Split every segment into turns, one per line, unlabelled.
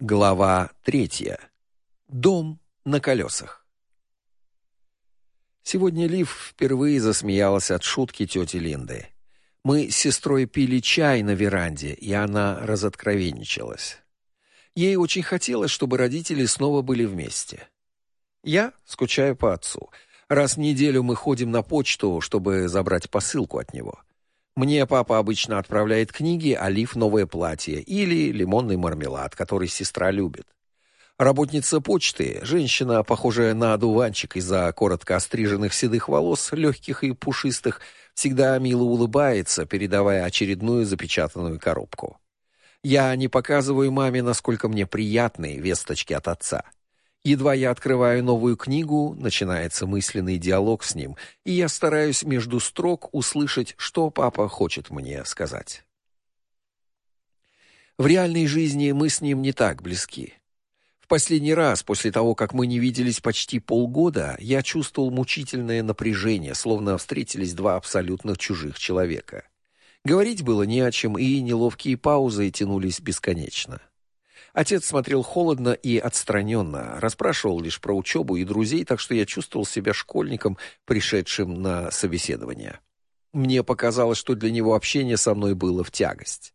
Глава третья. Дом на колесах. Сегодня Лив впервые засмеялась от шутки тети Линды. Мы с сестрой пили чай на веранде, и она разоткровенничалась. Ей очень хотелось, чтобы родители снова были вместе. Я скучаю по отцу. Раз в неделю мы ходим на почту, чтобы забрать посылку от него. Мне папа обычно отправляет книги, а Лив новое платье или лимонный мармелад, который сестра любит. Работница почты, женщина, похожая на одуванчик из-за коротко остриженных седых волос, легких и пушистых, всегда мило улыбается, передавая очередную запечатанную коробку. Я не показываю маме, насколько мне приятны весточки от отца. Едва я открываю новую книгу, начинается мысленный диалог с ним, и я стараюсь между строк услышать, что папа хочет мне сказать. В реальной жизни мы с ним не так близки. В последний раз после того, как мы не виделись почти полгода, я чувствовал мучительное напряжение, словно встретились два абсолютно чужих человека. Говорить было не о чем, и неловкие паузы тянулись бесконечно. Отец смотрел холодно и отстраненно, расспрашивал лишь про учебу и друзей, так что я чувствовал себя школьником, пришедшим на собеседование. Мне показалось, что для него общение со мной было в тягость.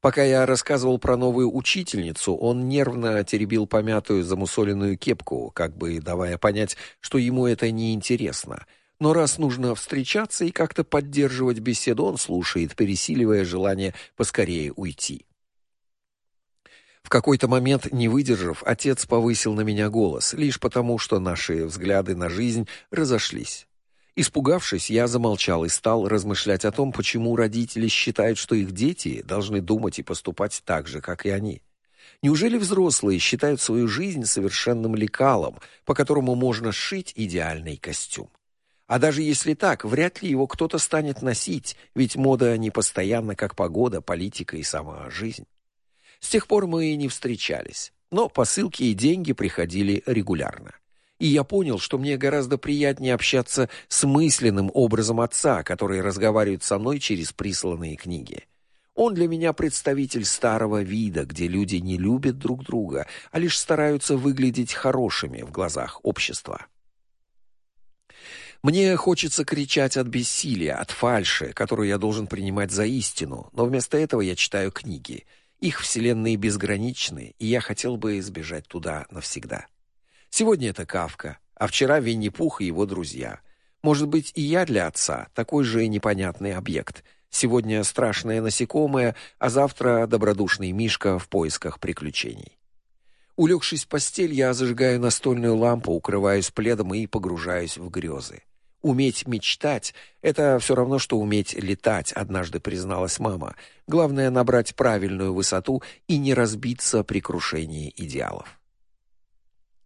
Пока я рассказывал про новую учительницу, он нервно теребил помятую замусоленную кепку, как бы давая понять, что ему это не интересно. Но раз нужно встречаться и как-то поддерживать беседу, он слушает, пересиливая желание поскорее уйти. В какой-то момент, не выдержав, отец повысил на меня голос, лишь потому, что наши взгляды на жизнь разошлись. Испугавшись, я замолчал и стал размышлять о том, почему родители считают, что их дети должны думать и поступать так же, как и они. Неужели взрослые считают свою жизнь совершенным лекалом, по которому можно сшить идеальный костюм? А даже если так, вряд ли его кто-то станет носить, ведь мода не постоянна, как погода, политика и сама жизнь. С тех пор мы и не встречались, но посылки и деньги приходили регулярно. И я понял, что мне гораздо приятнее общаться с мысленным образом отца, который разговаривает со мной через присланные книги. Он для меня представитель старого вида, где люди не любят друг друга, а лишь стараются выглядеть хорошими в глазах общества. Мне хочется кричать от бессилия, от фальши, которую я должен принимать за истину, но вместо этого я читаю книги — их вселенные безграничны, и я хотел бы избежать туда навсегда. Сегодня это Кавка, а вчера Винни-Пух и его друзья. Может быть, и я для отца такой же непонятный объект. Сегодня страшное насекомое, а завтра добродушный мишка в поисках приключений. Улегшись в постель, я зажигаю настольную лампу, укрываюсь пледом и погружаюсь в грезы. Уметь мечтать — это все равно, что уметь летать, однажды призналась мама. Главное — набрать правильную высоту и не разбиться при крушении идеалов.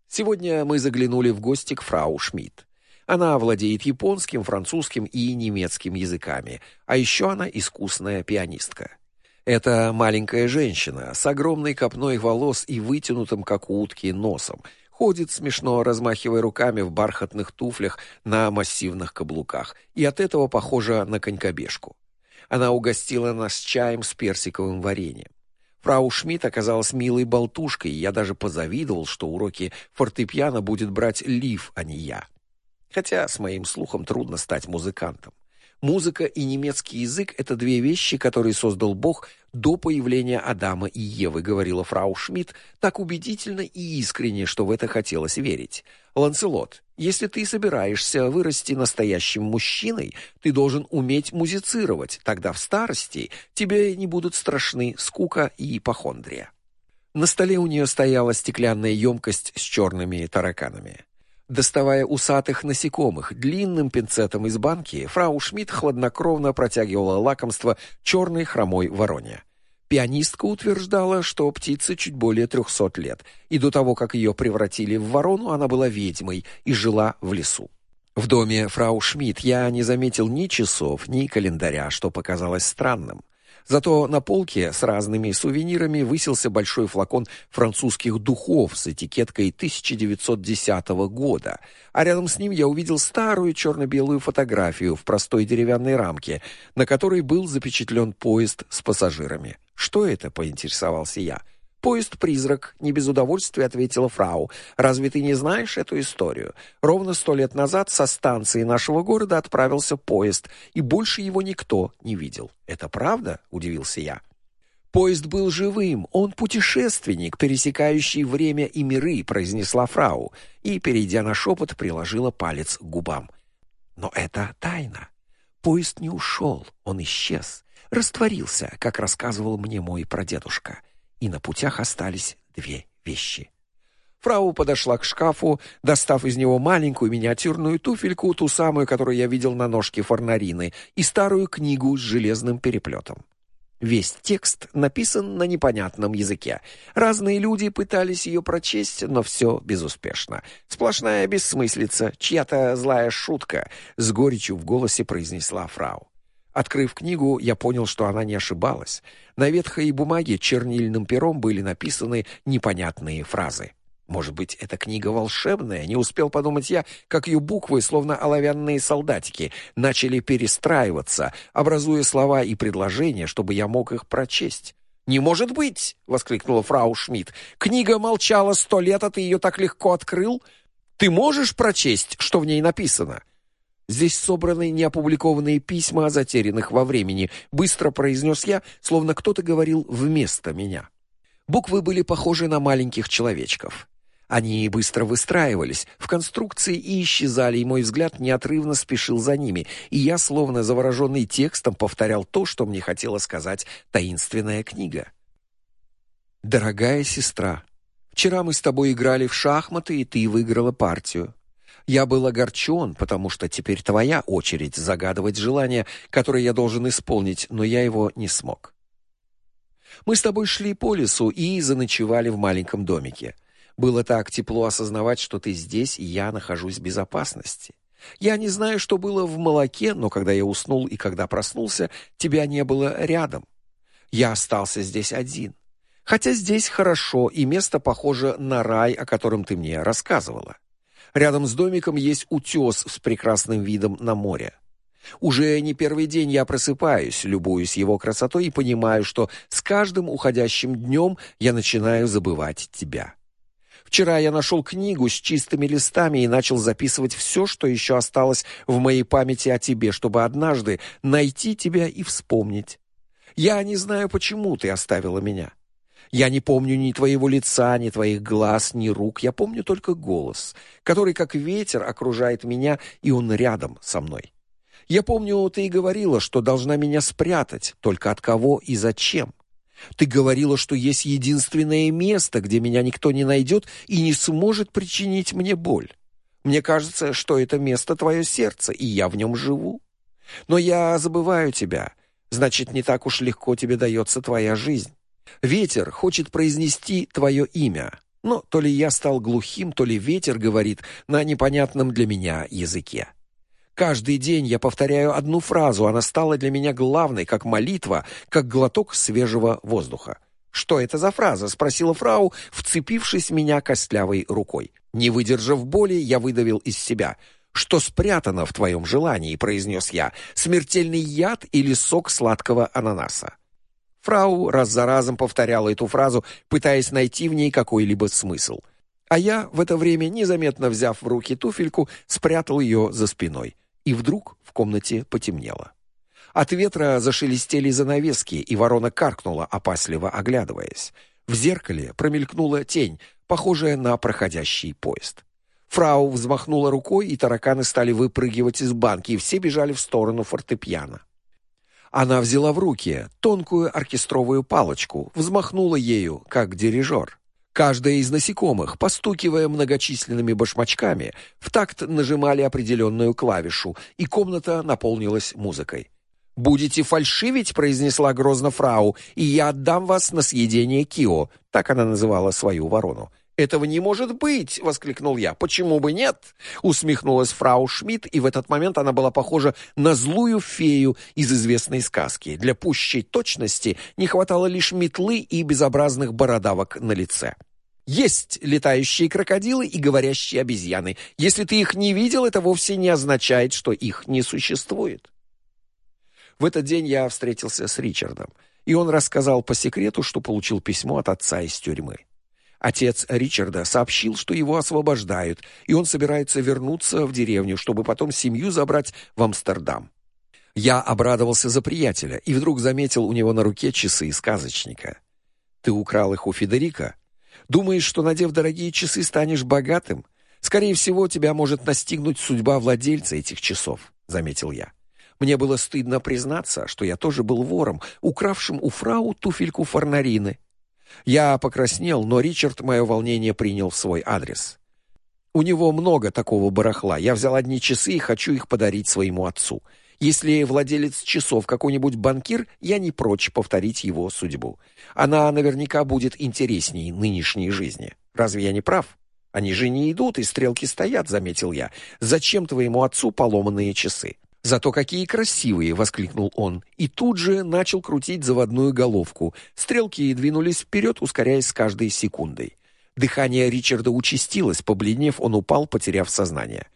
Сегодня мы заглянули в гости к фрау Шмидт. Она владеет японским, французским и немецким языками, а еще она искусная пианистка. Это маленькая женщина с огромной копной волос и вытянутым, как у утки, носом, ходит смешно, размахивая руками в бархатных туфлях на массивных каблуках, и от этого похожа на конькобежку. Она угостила нас чаем с персиковым вареньем. Фрау Шмидт оказалась милой болтушкой, и я даже позавидовал, что уроки фортепиано будет брать Лив, а не я. Хотя с моим слухом трудно стать музыкантом. Музыка и немецкий язык это две вещи, которые создал Бог до появления Адама и Евы, говорила фрау Шмидт, так убедительно и искренне, что в это хотелось верить. Ланселот, если ты собираешься вырасти настоящим мужчиной, ты должен уметь музицировать, тогда в старости тебе не будут страшны скука и ипохондрия. На столе у нее стояла стеклянная емкость с черными тараканами. Доставая усатых насекомых длинным пинцетом из банки, фрау Шмидт хладнокровно протягивала лакомство черной хромой вороне. Пианистка утверждала, что птице чуть более трехсот лет, и до того, как ее превратили в ворону, она была ведьмой и жила в лесу. В доме фрау Шмидт я не заметил ни часов, ни календаря, что показалось странным. Зато на полке с разными сувенирами высился большой флакон французских духов с этикеткой 1910 года, а рядом с ним я увидел старую черно-белую фотографию в простой деревянной рамке, на которой был запечатлен поезд с пассажирами. Что это, поинтересовался я. Поезд-призрак, не без удовольствия ответила фрау. Разве ты не знаешь эту историю? Ровно сто лет назад со станции нашего города отправился поезд, и больше его никто не видел. Это правда? удивился я. Поезд был живым, он путешественник, пересекающий время и миры, произнесла фрау, и перейдя на шепот, приложила палец к губам. Но это тайна. Поезд не ушел, он исчез, растворился, как рассказывал мне мой прадедушка и на путях остались две вещи. Фрау подошла к шкафу, достав из него маленькую миниатюрную туфельку, ту самую, которую я видел на ножке Форнарины, и старую книгу с железным переплетом. Весь текст написан на непонятном языке. Разные люди пытались ее прочесть, но все безуспешно. Сплошная бессмыслица, чья-то злая шутка, с горечью в голосе произнесла фрау. Открыв книгу, я понял, что она не ошибалась. На ветхой бумаге чернильным пером были написаны непонятные фразы. Может быть, эта книга волшебная? Не успел подумать я, как ее буквы, словно оловянные солдатики, начали перестраиваться, образуя слова и предложения, чтобы я мог их прочесть. «Не может быть!» — воскликнула фрау Шмидт. «Книга молчала сто лет, а ты ее так легко открыл? Ты можешь прочесть, что в ней написано?» Здесь собраны неопубликованные письма о затерянных во времени, быстро произнес я, словно кто-то говорил вместо меня. Буквы были похожи на маленьких человечков. Они быстро выстраивались в конструкции и исчезали, и мой взгляд неотрывно спешил за ними, и я, словно завороженный текстом, повторял то, что мне хотела сказать таинственная книга. Дорогая сестра, вчера мы с тобой играли в шахматы, и ты выиграла партию. Я был огорчен, потому что теперь твоя очередь загадывать желание, которое я должен исполнить, но я его не смог. Мы с тобой шли по лесу и заночевали в маленьком домике. Было так тепло осознавать, что ты здесь, и я нахожусь в безопасности. Я не знаю, что было в молоке, но когда я уснул и когда проснулся, тебя не было рядом. Я остался здесь один. Хотя здесь хорошо, и место похоже на рай, о котором ты мне рассказывала. Рядом с домиком есть утес с прекрасным видом на море. Уже не первый день я просыпаюсь, любуюсь его красотой и понимаю, что с каждым уходящим днем я начинаю забывать тебя. Вчера я нашел книгу с чистыми листами и начал записывать все, что еще осталось в моей памяти о тебе, чтобы однажды найти тебя и вспомнить. Я не знаю, почему ты оставила меня. Я не помню ни твоего лица, ни твоих глаз, ни рук. Я помню только голос, который как ветер окружает меня, и он рядом со мной. Я помню, ты и говорила, что должна меня спрятать, только от кого и зачем. Ты говорила, что есть единственное место, где меня никто не найдет и не сможет причинить мне боль. Мне кажется, что это место твое сердце, и я в нем живу. Но я забываю тебя. Значит, не так уж легко тебе дается твоя жизнь. Ветер хочет произнести твое имя. Но то ли я стал глухим, то ли ветер говорит на непонятном для меня языке. Каждый день я повторяю одну фразу, она стала для меня главной, как молитва, как глоток свежего воздуха. Что это за фраза, спросила фрау, вцепившись меня костлявой рукой. Не выдержав боли, я выдавил из себя: "Что спрятано в твоем желании?" произнес я. "Смертельный яд или сок сладкого ананаса?" Фрау раз за разом повторяла эту фразу, пытаясь найти в ней какой-либо смысл. А я в это время, незаметно взяв в руки туфельку, спрятал ее за спиной. И вдруг в комнате потемнело. От ветра зашелестели занавески, и ворона каркнула, опасливо оглядываясь. В зеркале промелькнула тень, похожая на проходящий поезд. Фрау взмахнула рукой, и тараканы стали выпрыгивать из банки, и все бежали в сторону фортепиано. Она взяла в руки тонкую оркестровую палочку, взмахнула ею, как дирижер. Каждая из насекомых, постукивая многочисленными башмачками, в такт нажимали определенную клавишу, и комната наполнилась музыкой. «Будете фальшивить», — произнесла грозно фрау, «и я отдам вас на съедение Кио», так она называла свою ворону. Этого не может быть, воскликнул я. Почему бы нет? усмехнулась фрау Шмидт, и в этот момент она была похожа на злую фею из известной сказки. Для пущей точности не хватало лишь метлы и безобразных бородавок на лице. Есть летающие крокодилы и говорящие обезьяны. Если ты их не видел, это вовсе не означает, что их не существует. В этот день я встретился с Ричардом, и он рассказал по секрету, что получил письмо от отца из тюрьмы. Отец Ричарда сообщил, что его освобождают, и он собирается вернуться в деревню, чтобы потом семью забрать в Амстердам. Я обрадовался за приятеля и вдруг заметил у него на руке часы сказочника. Ты украл их у Федерика? Думаешь, что надев дорогие часы станешь богатым? Скорее всего, тебя может настигнуть судьба владельца этих часов, заметил я. Мне было стыдно признаться, что я тоже был вором, укравшим у фрау туфельку Фарнарины. Я покраснел, но Ричард мое волнение принял в свой адрес. У него много такого барахла. Я взял одни часы и хочу их подарить своему отцу. Если владелец часов какой-нибудь банкир, я не прочь повторить его судьбу. Она наверняка будет интереснее нынешней жизни. Разве я не прав? Они же не идут, и стрелки стоят, заметил я. Зачем твоему отцу поломанные часы? Зато какие красивые, воскликнул он, и тут же начал крутить заводную головку. Стрелки двинулись вперед, ускоряясь с каждой секундой. Дыхание Ричарда участилось, побледнев, он упал, потеряв сознание.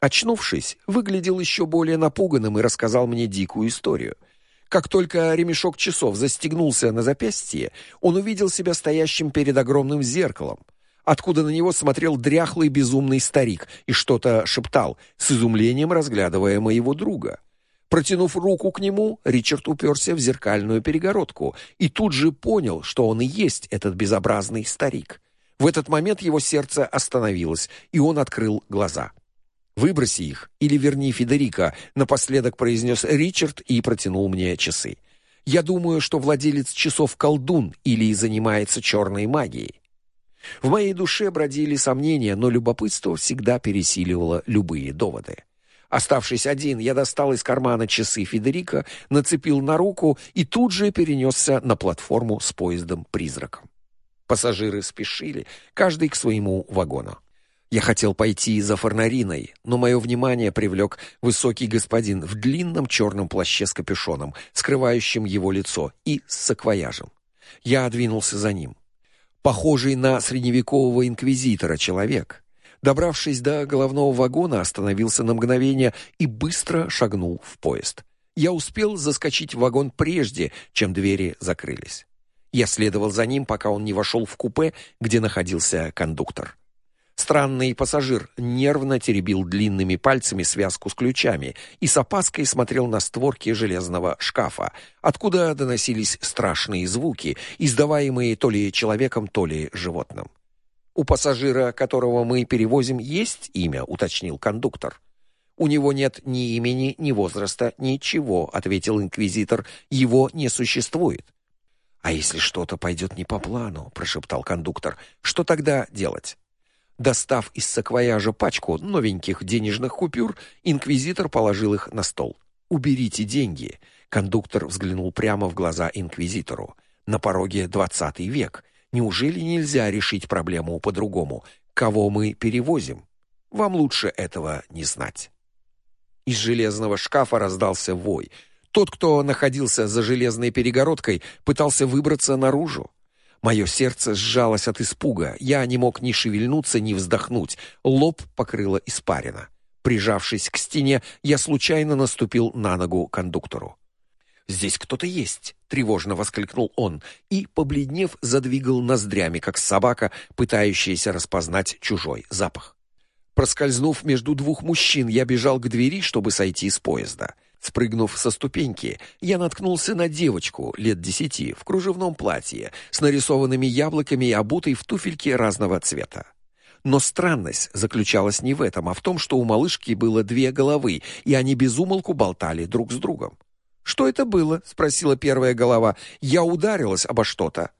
Очнувшись, выглядел еще более напуганным и рассказал мне дикую историю. Как только ремешок часов застегнулся на запястье, он увидел себя стоящим перед огромным зеркалом, откуда на него смотрел дряхлый безумный старик и что-то шептал, с изумлением разглядывая моего друга. Протянув руку к нему, Ричард уперся в зеркальную перегородку и тут же понял, что он и есть этот безобразный старик. В этот момент его сердце остановилось, и он открыл глаза. Выброси их или верни Федерика, напоследок произнес Ричард и протянул мне часы. Я думаю, что владелец часов колдун или занимается черной магией. В моей душе бродили сомнения, но любопытство всегда пересиливало любые доводы. Оставшись один, я достал из кармана часы Федерика, нацепил на руку и тут же перенесся на платформу с поездом-призраком. Пассажиры спешили, каждый к своему вагону. Я хотел пойти за Фарнариной, но мое внимание привлек высокий господин в длинном черном плаще с капюшоном, скрывающим его лицо, и с саквояжем. Я двинулся за ним. Похожий на средневекового инквизитора человек, добравшись до головного вагона, остановился на мгновение и быстро шагнул в поезд. Я успел заскочить в вагон прежде, чем двери закрылись. Я следовал за ним, пока он не вошел в купе, где находился кондуктор. Странный пассажир нервно теребил длинными пальцами связку с ключами и с опаской смотрел на створки железного шкафа, откуда доносились страшные звуки, издаваемые то ли человеком, то ли животным. У пассажира, которого мы перевозим, есть имя, уточнил кондуктор. У него нет ни имени, ни возраста, ничего, ответил инквизитор. Его не существует. А если что-то пойдет не по плану, прошептал кондуктор. Что тогда делать? Достав из саквояжа пачку новеньких денежных купюр, инквизитор положил их на стол. "Уберите деньги". Кондуктор взглянул прямо в глаза инквизитору. "На пороге двадцатый век. Неужели нельзя решить проблему по-другому? Кого мы перевозим? Вам лучше этого не знать". Из железного шкафа раздался вой. Тот, кто находился за железной перегородкой, пытался выбраться наружу. Мое сердце сжалось от испуга. Я не мог ни шевельнуться, ни вздохнуть. Лоб покрыло испарина. Прижавшись к стене, я случайно наступил на ногу кондуктору. Здесь кто-то есть, тревожно воскликнул он и, побледнев, задвигал ноздрями, как собака, пытающаяся распознать чужой запах. Проскользнув между двух мужчин, я бежал к двери, чтобы сойти с поезда. Спрыгнув со ступеньки, я наткнулся на девочку лет десяти в кружевном платье с нарисованными яблоками и обутой в туфельки разного цвета. Но странность заключалась не в этом, а в том, что у малышки было две головы, и они безумолку болтали друг с другом. Что это было? спросила первая голова. Я ударилась обо что-то.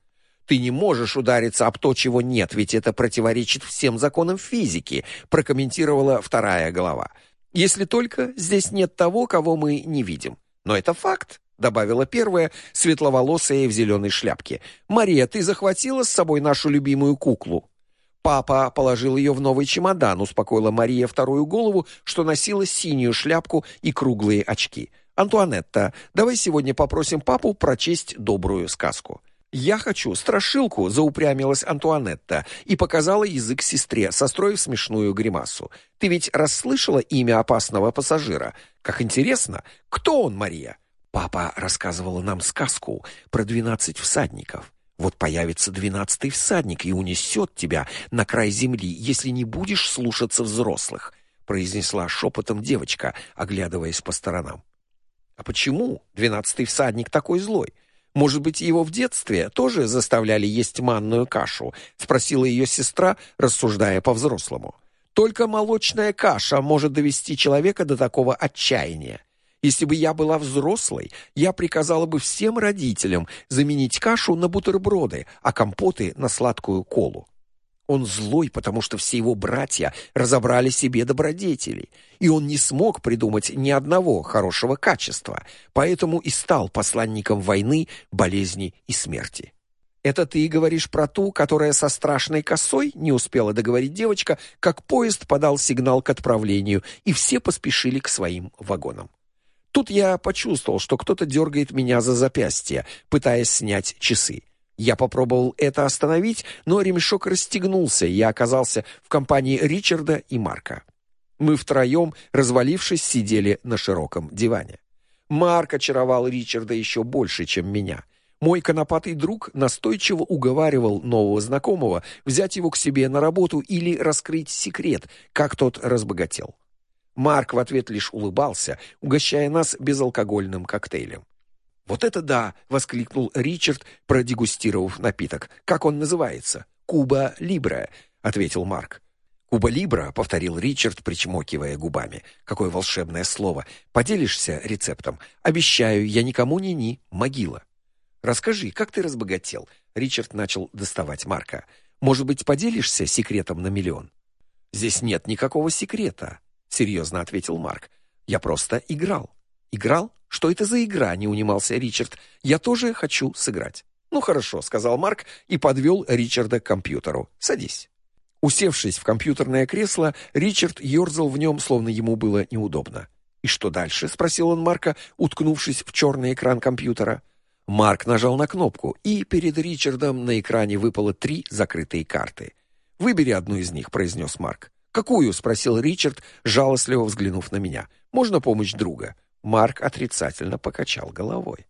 Ты не можешь удариться об то, чего нет, ведь это противоречит всем законам физики, прокомментировала вторая голова. Если только здесь нет того, кого мы не видим. Но это факт, добавила первая, светловолосая в зеленой шляпке. Мария, ты захватила с собой нашу любимую куклу? Папа положил ее в новый чемодан, успокоила Мария вторую голову, что носила синюю шляпку и круглые очки. Антуанетта, давай сегодня попросим папу прочесть добрую сказку. «Я хочу страшилку», — заупрямилась Антуанетта и показала язык сестре, состроив смешную гримасу. «Ты ведь расслышала имя опасного пассажира? Как интересно! Кто он, Мария?» Папа рассказывала нам сказку про двенадцать всадников. Вот появится двенадцатый всадник и унесет тебя на край земли, если не будешь слушаться взрослых, произнесла шепотом девочка, оглядываясь по сторонам. А почему двенадцатый всадник такой злой? Может быть, его в детстве тоже заставляли есть манную кашу, спросила ее сестра, рассуждая по-взрослому. Только молочная каша может довести человека до такого отчаяния. Если бы я была взрослой, я приказала бы всем родителям заменить кашу на бутерброды, а компоты на сладкую колу. Он злой, потому что все его братья разобрали себе добродетели, и он не смог придумать ни одного хорошего качества, поэтому и стал посланником войны, болезни и смерти. Это ты говоришь про ту, которая со страшной косой? Не успела договорить девочка, как поезд подал сигнал к отправлению, и все поспешили к своим вагонам. Тут я почувствовал, что кто-то дергает меня за запястье, пытаясь снять часы. Я попробовал это остановить, но ремешок расстегнулся, и я оказался в компании Ричарда и Марка. Мы втроем, развалившись, сидели на широком диване. Марк очаровал Ричарда еще больше, чем меня. Мой конопатый друг настойчиво уговаривал нового знакомого взять его к себе на работу или раскрыть секрет, как тот разбогател. Марк в ответ лишь улыбался, угощая нас безалкогольным коктейлем. Вот это да, воскликнул Ричард, продегустировав напиток. Как он называется? Куба Либра, ответил Марк. Куба Либра, повторил Ричард, причмокивая губами. Какое волшебное слово. Поделишься рецептом? Обещаю, я никому не ни, могила. Расскажи, как ты разбогател? Ричард начал доставать Марка. Может быть, поделишься секретом на миллион? Здесь нет никакого секрета, серьезно ответил Марк. Я просто играл. Играл? Что это за игра? не унимался Ричард. Я тоже хочу сыграть. Ну хорошо, сказал Марк и подвел Ричарда к компьютеру. Садись. Усевшись в компьютерное кресло, Ричард ерзал в нем, словно ему было неудобно. И что дальше? спросил он Марка, уткнувшись в черный экран компьютера. Марк нажал на кнопку, и перед Ричардом на экране выпало три закрытые карты. Выбери одну из них, произнес Марк. Какую? спросил Ричард, жалостливо взглянув на меня. Можно помощь друга? Марк отрицательно покачал головой.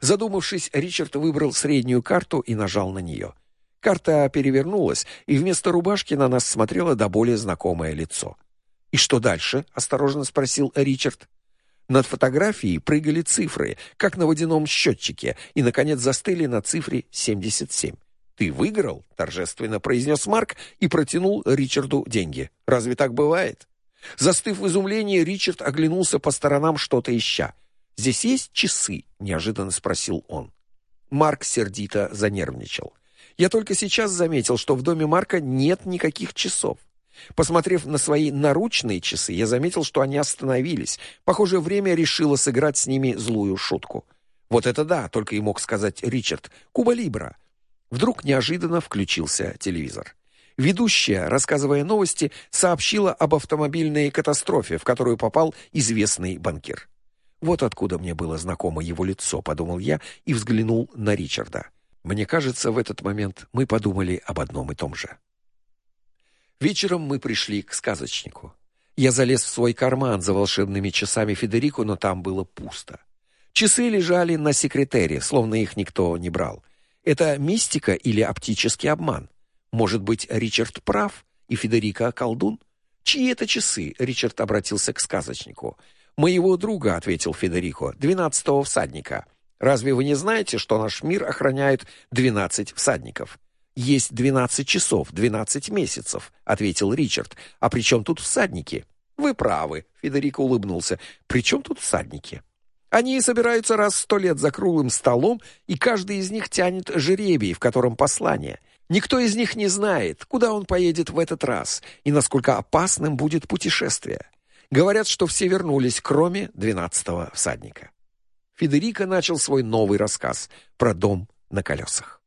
Задумавшись, Ричард выбрал среднюю карту и нажал на нее. Карта перевернулась, и вместо рубашки на нас смотрело до более знакомое лицо. И что дальше? осторожно спросил Ричард. Над фотографией прыгали цифры, как на водяном счетчике, и наконец застыли на цифре 77. Ты выиграл, торжественно произнес Марк и протянул Ричарду деньги. Разве так бывает? Застыв в изумлении, Ричард оглянулся по сторонам, что-то ища. Здесь есть часы? неожиданно спросил он. Марк сердито занервничал. Я только сейчас заметил, что в доме Марка нет никаких часов. Посмотрев на свои наручные часы, я заметил, что они остановились. Похоже, время решило сыграть с ними злую шутку. Вот это да, только и мог сказать Ричард. Куба Либра. Вдруг неожиданно включился телевизор. Ведущая, рассказывая новости, сообщила об автомобильной катастрофе, в которую попал известный банкир. Вот откуда мне было знакомо его лицо, подумал я и взглянул на Ричарда. Мне кажется, в этот момент мы подумали об одном и том же. Вечером мы пришли к сказочнику. Я залез в свой карман за волшебными часами Федерико, но там было пусто. Часы лежали на секретере, словно их никто не брал. Это мистика или оптический обман? Может быть, Ричард прав и Федерико колдун? Чьи это часы? Ричард обратился к сказочнику. Моего друга, ответил Федерико, двенадцатого всадника. Разве вы не знаете, что наш мир охраняет двенадцать всадников? Есть двенадцать часов, двенадцать месяцев, ответил Ричард. А при чем тут всадники? Вы правы, Федерико улыбнулся. При чем тут всадники? Они собираются раз сто лет за круглым столом, и каждый из них тянет жеребий, в котором послание. Никто из них не знает, куда он поедет в этот раз и насколько опасным будет путешествие. Говорят, что все вернулись, кроме двенадцатого всадника. Федерико начал свой новый рассказ про дом на колесах.